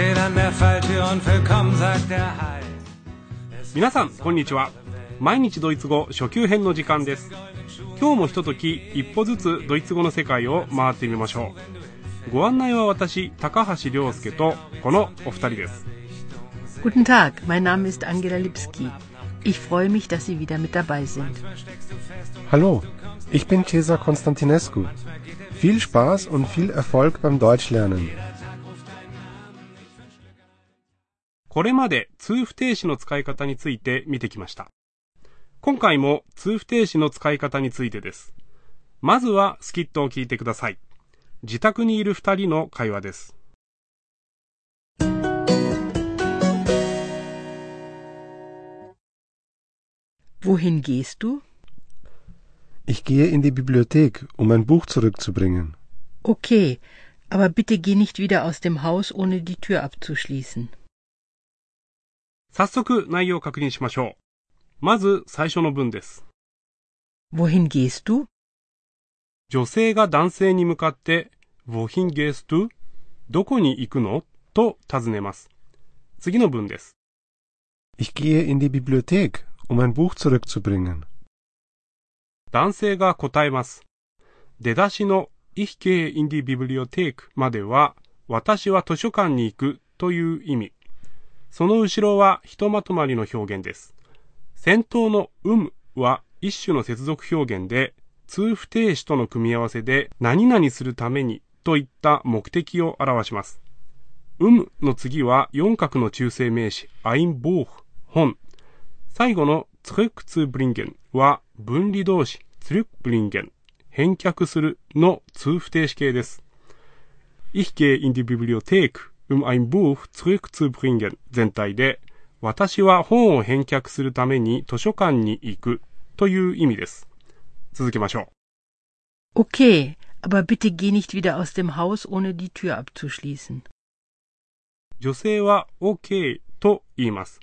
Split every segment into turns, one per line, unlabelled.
steht an der Falltür und willkommen sagt der Hai.
皆さんこんにちは毎日ドイツ語初級編の時間です今日もひととき一歩ずつドイツ語の世界を回ってみましょうご案内は私高橋亮介とこのお二人です
Guten Tag, mein Name ist Angela Lipski. Ich freue mich, dass Sie wieder mit dabei sind.
Hallo, ich bin Cesar Konstantinescu. Viel Spaß und viel Erfolg beim Deutschlernen.
これまで通不定詞の使い方について見てきました今回も通不定詞の使い方についてですまずはスキットを聞いてください自宅にいる二人の会話です
Wohin gehst du?
Ich gehe in die Bibliothek, um mein Buch zurückzubringen.
Okay, aber bitte geh nicht wieder aus dem Haus, ohne die Tür abzuschließen.
早速内容を確認しましょうまず最初の文です
Wohin gehst du?
女性が男性に向かって、Wohin gehst du? どこに行くのと尋ねます。次の文です。
Ich gehe in die Bibliothek, um mein Buch zurückzubringen.
男性が答えます。出だしの Ich gehe in die Bibliothek までは、私は図書館に行くという意味。その後ろはひとまとまりの表現です。先頭の um は一種の接続表現で、通不定詞との組み合わせで何々するためにといった目的を表します。um の次は四角の中性名詞 ein Buch 本。最後の zurückzubringen は分離動詞 zurückbringen 返却するの通不定詞形です。Ich gehe in die Bibliothek, um ein Buch zurückzubringen 全体で、私は本を返却するために図書館に行くという意味です。続けましょう。
Okay, aber bitte geh nicht wieder aus dem Haus, ohne die Tür abzuschließen.
女性は OK と言います。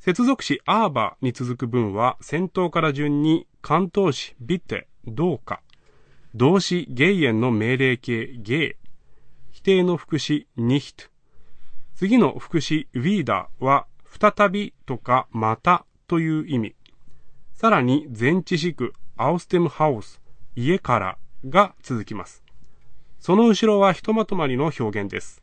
接続詞 aber に続く文は先頭から順に関東詞 bitte どうか動詞ゲイエンの命令形ゲイ否定の副詞 nicht 次の副詞 wieder は再びとかまたという意味。さらに前置詞句 aus dem Haus 家からが続きます。その後ろはひとまとまりの表現です。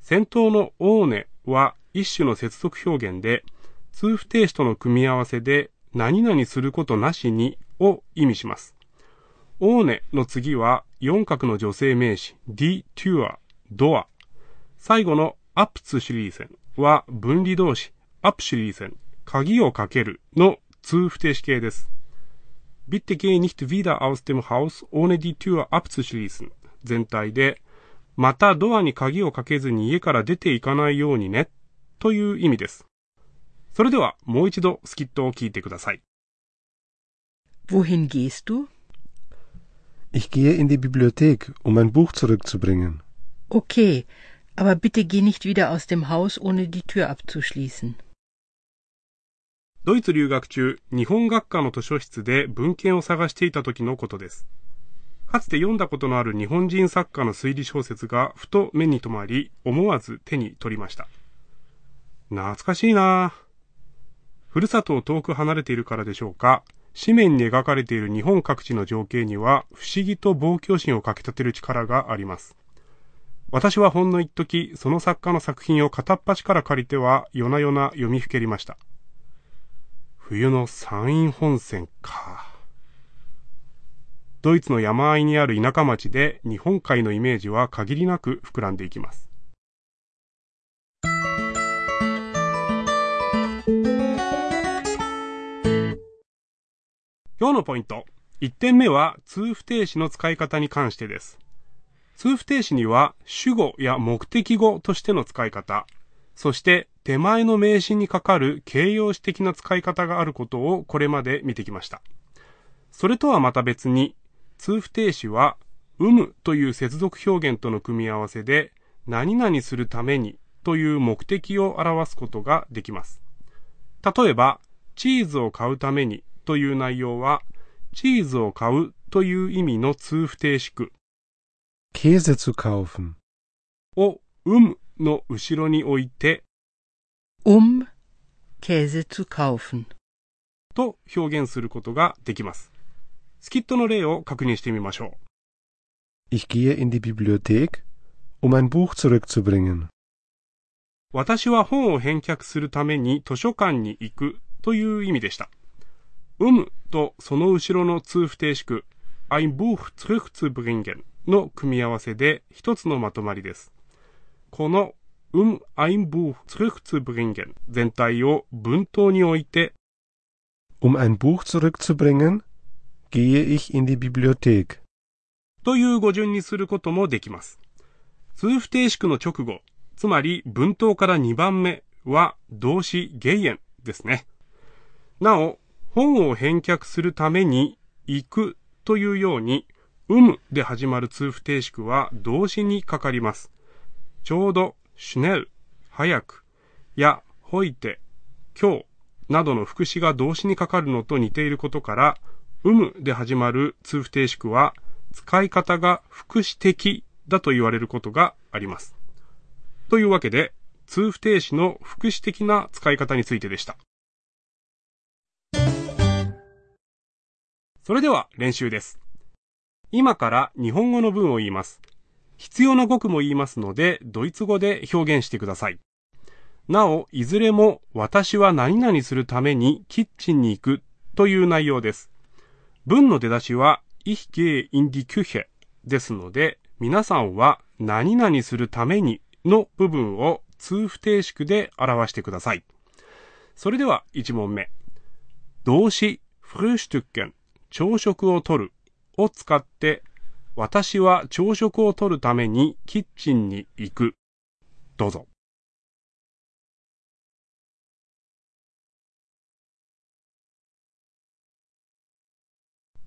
先頭のオーネは一種の接続表現で、通不定詞との組み合わせで、何々することなしにを意味します。オーネの次は四角の女性名詞、die Tür、ドア。最後のアップツシリーセンは分離動詞、アップシリーセン、鍵をかけるの通不定詞形です。Bitte geh nicht wieder aus dem Haus, ohne die Tür abzuschließen 全体で、またドアに鍵をかけずに家から出ていかないようにね、という意味です。それではもう一度スキットを聞いてください。
Wohin gehst du?
Ich gehe in die Bibliothek, um mein Buch zurückzubringen.
Okay, aber bitte geh nicht wieder aus dem Haus, ohne die Tür abzuschließen.
ドイツ留学中、日本学科の図書室で文献を探していた時のことです。かつて読んだことのある日本人作家の推理小説がふと目に留まり、思わず手に取りました。懐かしいなぁふるさとを遠く離れているからでしょうか、紙面に描かれている日本各地の情景には不思議と望郷心をかき立てる力があります。私はほんの一時、その作家の作品を片っ端から借りては夜な夜な読みふけりました。冬の山陰本線か。ドイツの山あいにある田舎町で日本海のイメージは限りなく膨らんでいきます。今日のポイント。1点目は通不定詞の使い方に関してです。通不定詞には主語や目的語としての使い方、そして手前の名詞にかかる形容詞的な使い方があることをこれまで見てきました。それとはまた別に、通不定詞は、有無という接続表現との組み合わせで、何々するためにという目的を表すことができます。例えば、チーズを買うためにという内容は、チーズを買うという意味の通不定詞句
Käse zu kaufen.
を、有無の後ろに置いて
um Käse zu kaufen.
と表現することができます。スキットの例を確認してみましょう。
Ich gehe in die Bibliothek, um ein Buch zurückzubringen.
私は本を返却するために図書館に行くという意味でした。um とその後ろの通不定式 ein Buch zurückzubringen の組み合わせで一つのまとまりです。この um ein Buch zurückzubringen 全体を文頭に置いて
Um ein Buch zurückzubringen, gehe ich in die Bibliothek.
という語順にすることもできます。通不定式の直後、つまり文頭から2番目は動詞ゲイエンですね。なお、本を返却するために行くというように、うむで始まる通不定式は動詞にかかります。ちょうど、シュネル、早く、や、ほいて、今日などの副詞が動詞にかかるのと似ていることから、うむで始まる通不定式は使い方が副詞的だと言われることがあります。というわけで、通不定詞の副詞的な使い方についてでした。それでは練習です。今から日本語の文を言います。必要な語句も言いますので、ドイツ語で表現してください。なお、いずれも私は何々するためにキッチンに行くという内容です。文の出だしは Ich gehe in die Küche ですので、皆さんは何々するためにの部分を通不定式で表してください。それでは1問目。動詞 Frühstücken 朝食をとるを使って私は朝食をとるためにキッチンに行く。どうぞ。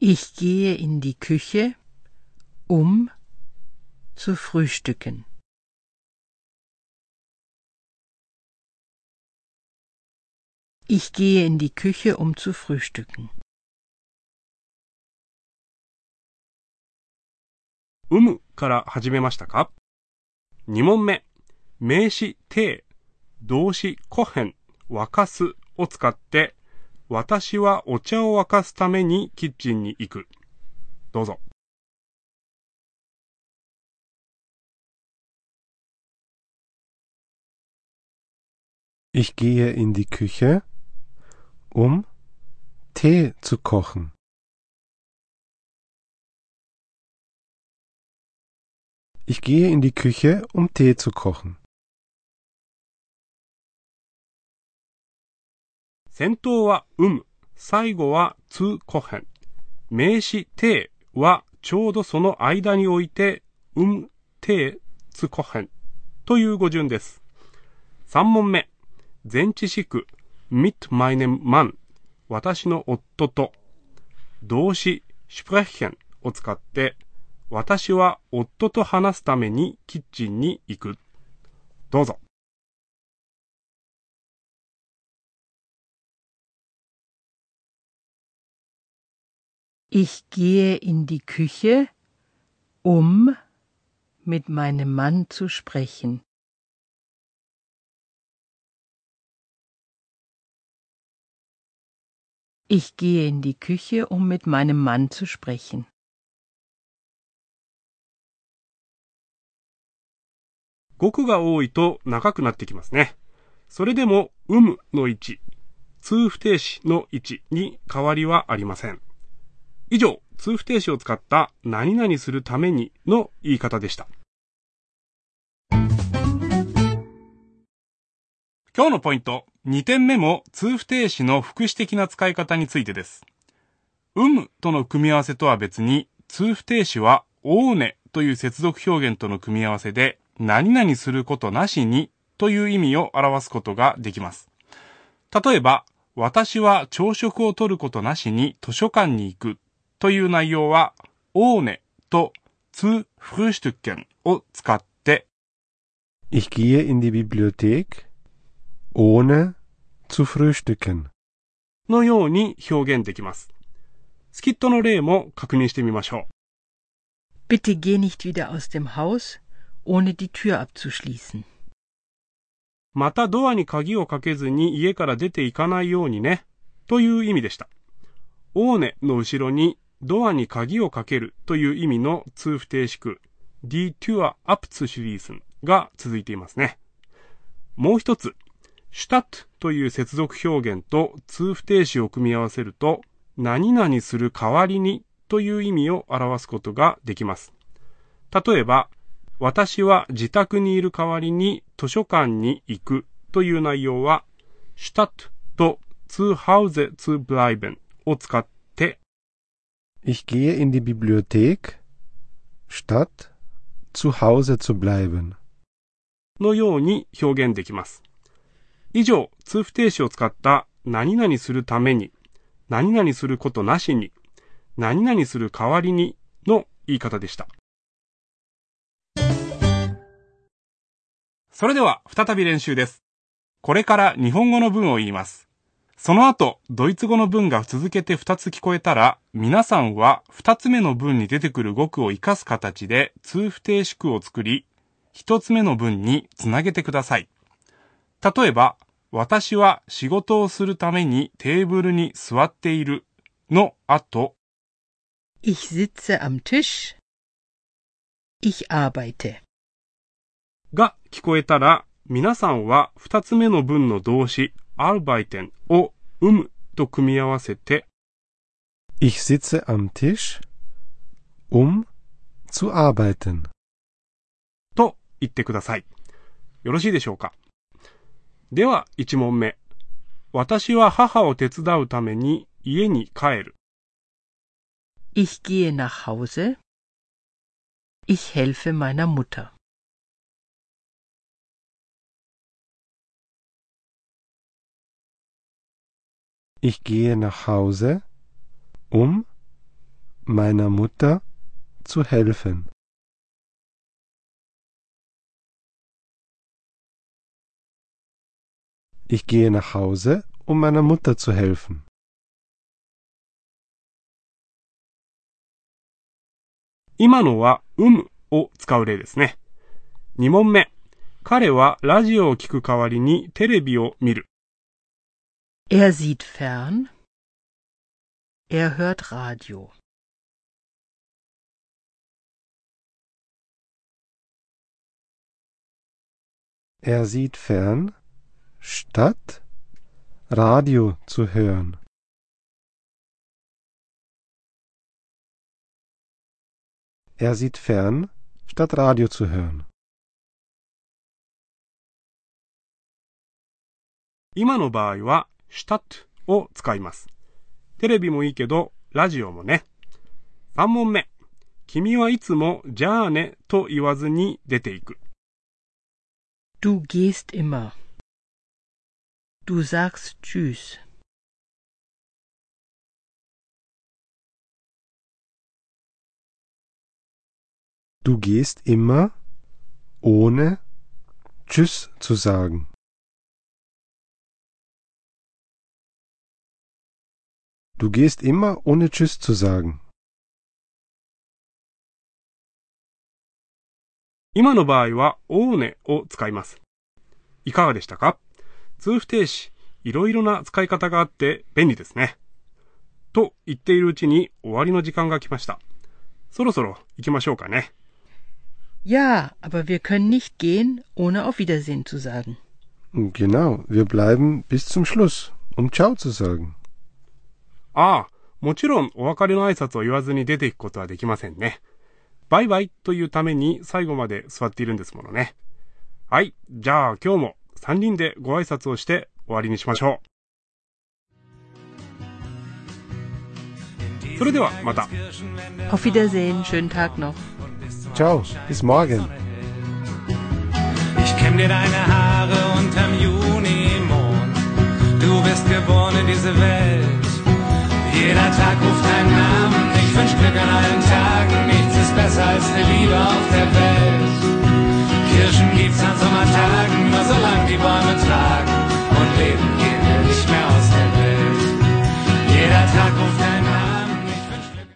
Ich gehe in die Küche, um zu frühstücken. Ich gehe in die Küche, um zu frühstücken.
うむから始めましたか ?2 問目。名詞て動詞コヘン、沸かすを使って、私はお茶を沸かすためにキッチンに行く。どうぞ。
Ich gehe in die Küche, um Tee zu kochen. Ich gehe in die Küche, um Tee zu kochen.
先頭はうむ、最後はつコヘン。名詞てはちょうどその間に置いて、うん、て、つコヘンという語順です。3問目。前置詞句 mit meinem Mann 私の夫と動詞 sprechen を使って私は夫と話すためにキッチンに行く。どうぞ。
Ich gehe in die Küche, um mit meinem Mann zu sprechen. Ich gehe in die Küche, um mit meinem Mann zu sprechen.
語句が多いと長くなってきますね。それでも、うむの位置、通不定詞の位置に変わりはありません。以上、通不定詞を使った何々するためにの言い方でした。今日のポイント、2点目も通不定詞の副詞的な使い方についてです。うむとの組み合わせとは別に、通不定詞は、おうねという接続表現との組み合わせで、何々することなしにという意味を表すことができます。例えば、私は朝食をとることなしに図書館に行くという内容は、おうねと zu frühstücken を使って、
Ich gehe in die Bibliothek, ohne zu frühstücken.
のように表現できます。スキットの例も確認してみましょう。
Bitte geh nicht wieder aus dem Haus, ohne die Tür abzuschließen.
またドアに鍵をかけずに家から出ていかないようにね、という意味でした。オーネの後ろにドアに鍵をかけるという意味の通不定式 Die Tür abzuschließen が続いていますね。もう一つ、シュタットという接続表現と通不定詞を組み合わせると、何々する代わりにという意味を表すことができます。例えば、私は自宅にいる代わりに図書館に行くという内容は、シュタットと zu Hause zu bleiben を使って、
Ich gehe in die Bibliothek, statt zu Hause zu bleiben
のように表現できます。以上、通不定詞を使った何々するために、何々することなしに、何々する代わりにの言い方でした。それでは再び練習です。これから日本語の文を言います。その後、ドイツ語の文が続けて2つ聞こえたら、皆さんは2つ目の文に出てくる語句を活かす形で通不定式を作り、1つ目の文につなげてください。例えば、私は仕事をするためにテーブルに座っているの後、
Ich sitze am Tisch. Ich arbeite.
が聞こえたら、皆さんは二つ目の文の動詞、アルバイテンを、うむと組み合わせて、
Ich sitze am Tisch, um zu arbeiten.
と言ってください。よろしいでしょうか？では、一問目。私は母を手伝うために家に帰る。
Ich gehe nach Hause. Ich helfe meiner Mutter.
Ich gehe nach Hause, um meiner Mutter zu helfen. Ich gehe nach Hause, um meiner Mutter zu helfen.
今のは、うむを使う例ですね。2問目。彼はラジオを聞く代わりにテレビを見る。
Er sieht fern. Er hört Radio.
Er sieht fern, statt Radio zu hören. Er sieht fern, statt Radio zu hören.
今の場合は、 シュタットを使います。テレビもいいけど、ラジオもね。3問目。君はいつも、じゃあね、と言わずに出ていく。
Du gehst immer. Du sagst Tschüss.
Du gehst immer, ohne Tschüss zu sagen. Du gehst immer, ohne Tschüss zu sagen.
今の場合は、オーネを使います。いかがでしたか通不定詞、いろいろな使い方があって便利ですね。と言っているうちに終わりの時間が来ました。そろそろ行きましょうかね。
Ja, aber wir können nicht gehen, ohne auf Wiedersehen zu sagen.
Genau, wir bleiben bis zum Schluss, um Ciao zu sagen.
ああ、もちろんお別れの挨拶を言わずに出ていくことはできませんね。バイバイというために最後まで座っているんですものね。はい。じゃあ今日も3人でご挨拶をして終わりにしましょう。それではまた。
Auf Wiedersehen, schönen Tag noch.
Ciao, bis morgen.
Ich kenn dir deine Haare unterm Junimond. Du bist geboren in diese Welt. Jeder Tag ruft deinen Namen, ich wünsch Glück an allen Tagen, nichts ist besser als eine Liebe auf der Welt. Kirschen gibt's an Sommertagen, nur solange die Bäume tragen und Leben gehen wir nicht mehr aus der Welt. Jeder Tag ruft deinen Namen.